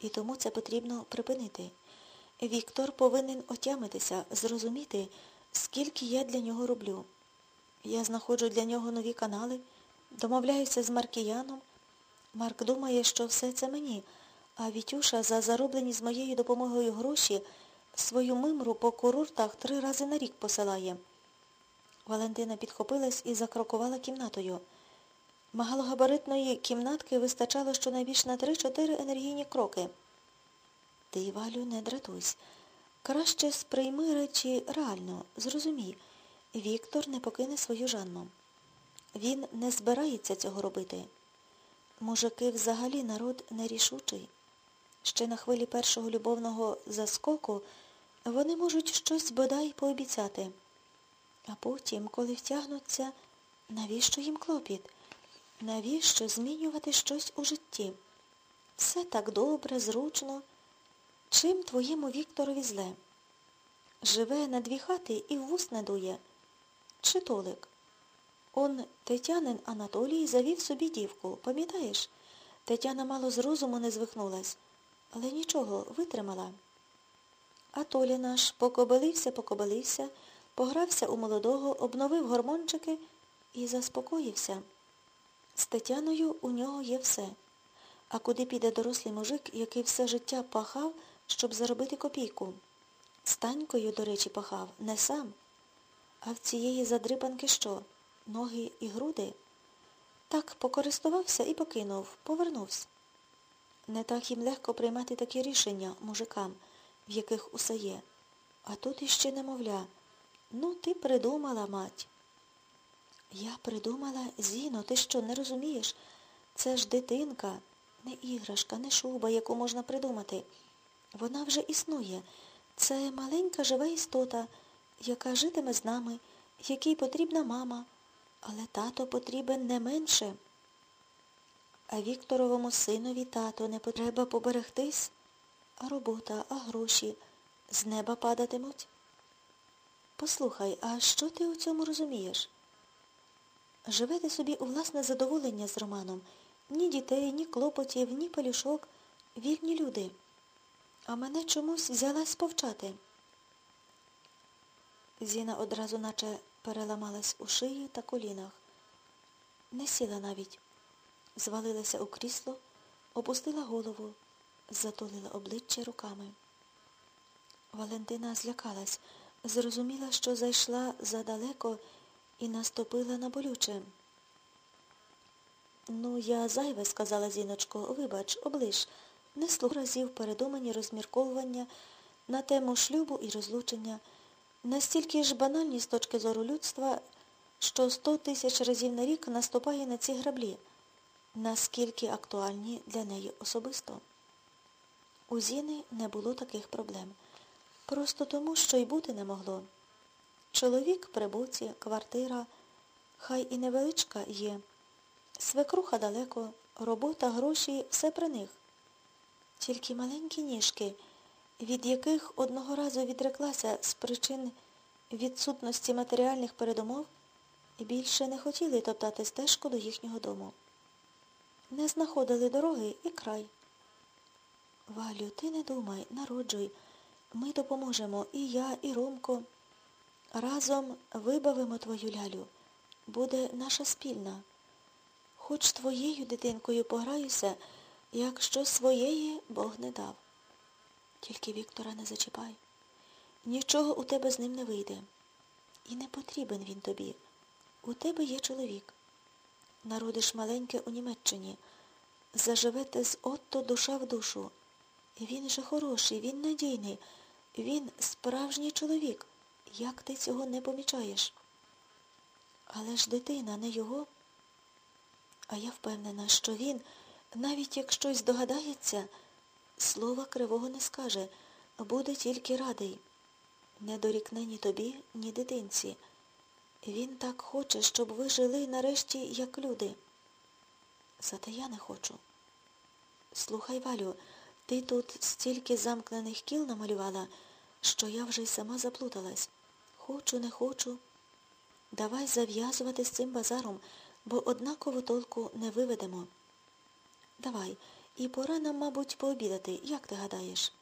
І тому це потрібно припинити. Віктор повинен отямитися, зрозуміти, скільки я для нього роблю. Я знаходжу для нього нові канали, домовляюся з Маркіяном. Марк думає, що все це мені, а Вітюша за зароблені з моєю допомогою гроші свою мимру по курортах три рази на рік посилає. Валентина підхопилась і закрокувала кімнатою. Магалогабаритної кімнатки вистачало щонайбільш на три-чотири енергійні кроки. Ти, Валю, не дратуйсь. Краще сприйми речі реально, зрозумій. Віктор не покине свою Жанну. Він не збирається цього робити. Мужики взагалі народ нерішучий. Ще на хвилі першого любовного заскоку вони можуть щось бодай пообіцяти. А потім, коли втягнуться, навіщо їм клопіт? Навіщо змінювати щось у житті? Все так добре, зручно. Чим твоєму Вікторові зле? Живе на дві хати і в вуст не дує. Чи толик? Он Тетянин Анатолій завів собі дівку, пам'ятаєш? Тетяна мало з розуму не звихнулась, але нічого, витримала. А Толя наш покобилився, покобилився, погрався у молодого, обновив гормончики і заспокоївся. З Тетяною у нього є все. А куди піде дорослий мужик, який все життя пахав, щоб заробити копійку? З Танькою, до речі, пахав, не сам. А в цієї задрипанки що? Ноги і груди? Так покористувався і покинув, повернувся. Не так їм легко приймати такі рішення мужикам, в яких усе є. А тут іще немовля. Ну, ти придумала, мать. Я придумала, Зіно, ти що, не розумієш? Це ж дитинка, не іграшка, не шуба, яку можна придумати. Вона вже існує. Це маленька жива істота, яка житиме з нами, якій потрібна мама, але тато потрібен не менше. А Вікторовому синові тато не потреба поберегтись, а робота, а гроші з неба падатимуть. Послухай, а що ти у цьому розумієш? Живете собі у власне задоволення з Романом. Ні дітей, ні клопотів, ні пелюшок, вільні люди. А мене чомусь взялась повчати. Зіна одразу наче переламалась у шиї та колінах. Не сіла навіть. Звалилася у крісло, опустила голову, затулила обличчя руками. Валентина злякалась, зрозуміла, що зайшла задалеко і наступила на болюче. Ну, я зайве, сказала Зіночко, вибач, облиш, не слух разів передумані розмірковування на тему шлюбу і розлучення, настільки ж банальні з точки зору людства, що сто тисяч разів на рік наступає на ці граблі, наскільки актуальні для неї особисто. У Зіни не було таких проблем. Просто тому, що й бути не могло. Чоловік при боці, квартира, хай і невеличка є. Свекруха далеко, робота, гроші, все при них. Тільки маленькі ніжки, від яких одного разу відреклася з причин відсутності матеріальних передумов, більше не хотіли топтати стежку до їхнього дому. Не знаходили дороги і край. Валю, ти не думай, народжуй. Ми допоможемо і я, і Ромко. Разом вибавимо твою лялю. Буде наша спільна. Хоч твоєю дитинкою пограюся, якщо своєї Бог не дав. Тільки Віктора не зачіпай. Нічого у тебе з ним не вийде. І не потрібен він тобі. У тебе є чоловік. Народиш маленьке у Німеччині. Заживете з отто душа в душу. Він же хороший, він надійний, він справжній чоловік. Як ти цього не помічаєш? Але ж дитина, не його. А я впевнена, що він, навіть як щось догадається, слова кривого не скаже, буде тільки радий. Не дорікне ні тобі, ні дитинці. Він так хоче, щоб ви жили нарешті, як люди. Зате я не хочу. Слухай, Валю, ти тут стільки замкнених кіл намалювала, що я вже й сама заплуталась. Хочу, не хочу. Давай зав'язувати з цим базаром, бо однаково толку не виведемо. Давай, І пора нам, мабуть, пообідати, як ти гадаєш?